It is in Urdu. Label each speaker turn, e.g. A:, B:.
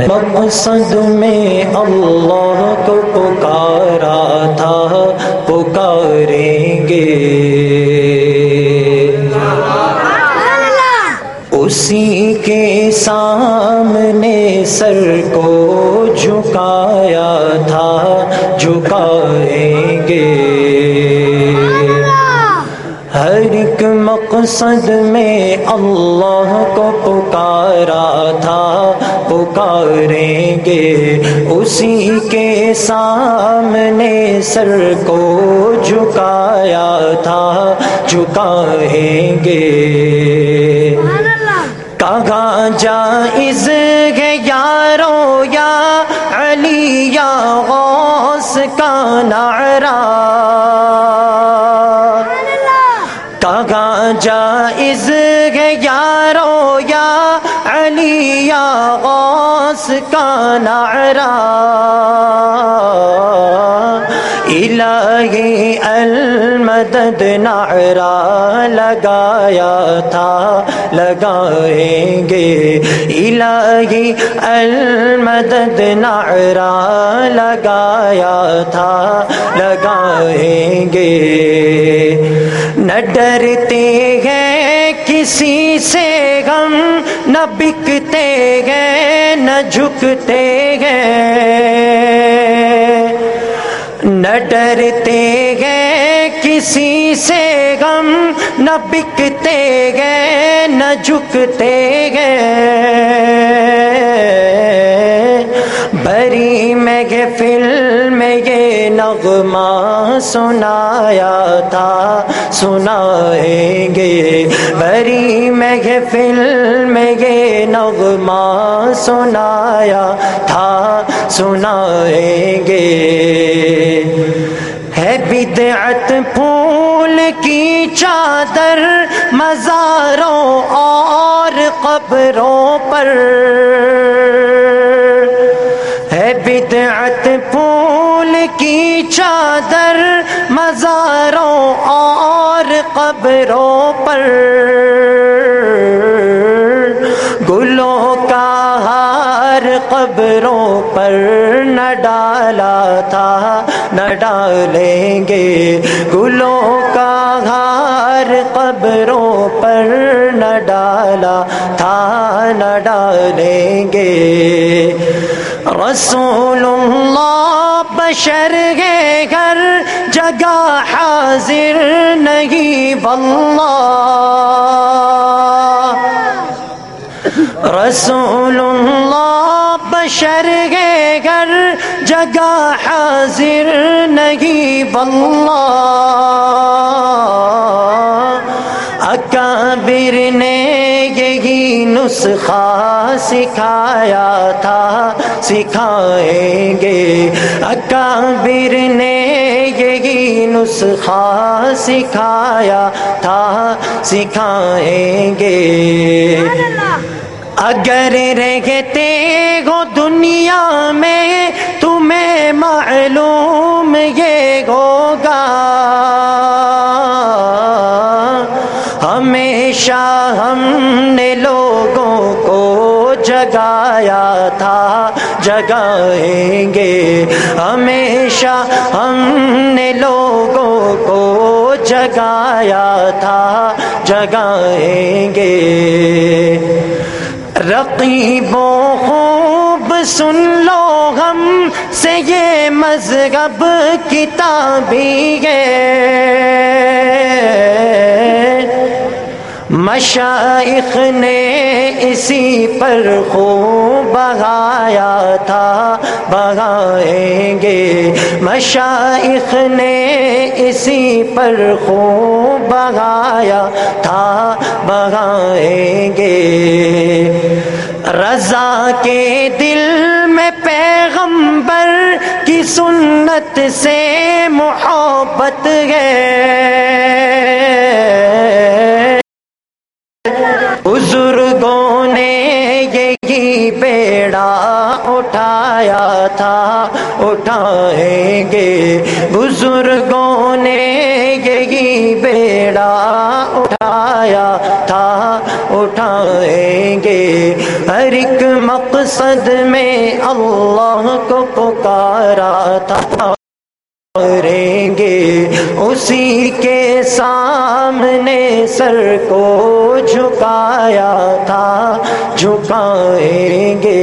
A: مقصد میں اللہ کو پکارا تھا، پکاریں گے۔ اسی کے سامنے سر کو جھکایا تھا جھکائیں گے۔ مقصد میں اللہ کو پکارا تھا، پکاریں گے۔ اسی کے سامنے سر کو جھکایا تھا، جھکائیں گے۔ کہاں جائز ہے یارو یا علی یا غوث کا نعرہ؟ جائز ہے یارو یا علی یا غوث کا نعرہ الہی المدد نعرہ لگایا تھا، لگائیں گے۔ الہی المدد نعرہ لگایا تھا، لگائیں گے۔ نہ ڈرتے ہیں کسی سے غم، نہ بکتے ہیں، نہ جھکتے ہیں۔ نہ ڈرتے گئے کسی سے غم، نہ بکتے گئے نہ جھکتے گئے سنایا تھا، سنائیں گے۔ بری میں فلم میں یہ نغمہ سنایا تھا، سنائیں گے۔ ہے بدعت پھول کی چادر، مزاروں اور قبروں پر۔ چادر، مزاروں اور قبروں پر۔ گلوں کا ہار قبروں پر نہ ڈالا تھا، نہ ڈالیں گے۔ گلوں کا ہار قبروں پر نہ ڈالا تھا، نہ ڈالیں گے۔ رسول اللہ بشر گے گھر جگہ حاضر نہیں، واللہ۔ رسول اللہ بشر گے گھر جگہ حاضر نہیں، واللہ۔ اکابر نے یہی نسخہ سکھایا تھا، سکھائیں گے۔ اکابر نے یہی نسخہ سکھایا تھا، سکھائیں گے۔ اگر رہتے ہو دنیا میں، تمہیں معلوم یہ ہمیشہ ہم نے لوگوں کو جگایا تھا، جگائیں گے۔ ہمیشہ ہم نے لوگوں کو جگایا تھا، جگائیں گے۔ رقیبوں خوب سن لو ہم سے یہ مذہب کتابی ہے۔ مشائخ نے اسی پر خوب بغایا تھا بغائیں گے۔ مشائخ نے اسی پر خوب بغایا تھا بغائیں گے۔ رضا کے دل میں پیغمبر کی سنت سے محبت ہے۔ بزرگوں نے یہی بیڑا اٹھایا تھا، اٹھائیں گے۔ بزرگوں نے یہی بیڑا اٹھایا تھا، اٹھائیں گے۔ ہر ایک مقصد میں اللہ کو پکارا تھا کریں گے۔ اسی کے ساتھ ہم نے سر کو جھکایا تھا جھکائیں گے۔